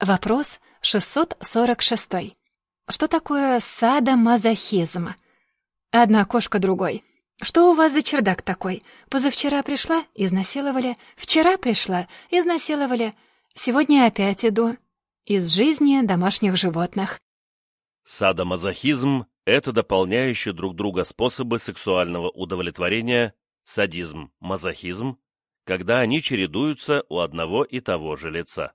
Вопрос 646. Что такое садомазохизм? Одна кошка другой. Что у вас за чердак такой? Позавчера пришла — изнасиловали. Вчера пришла — изнасиловали. Сегодня опять иду. Из жизни домашних животных. Садомазохизм – это дополняющие друг друга способы сексуального удовлетворения, садизм, мазохизм, когда они чередуются у одного и того же лица.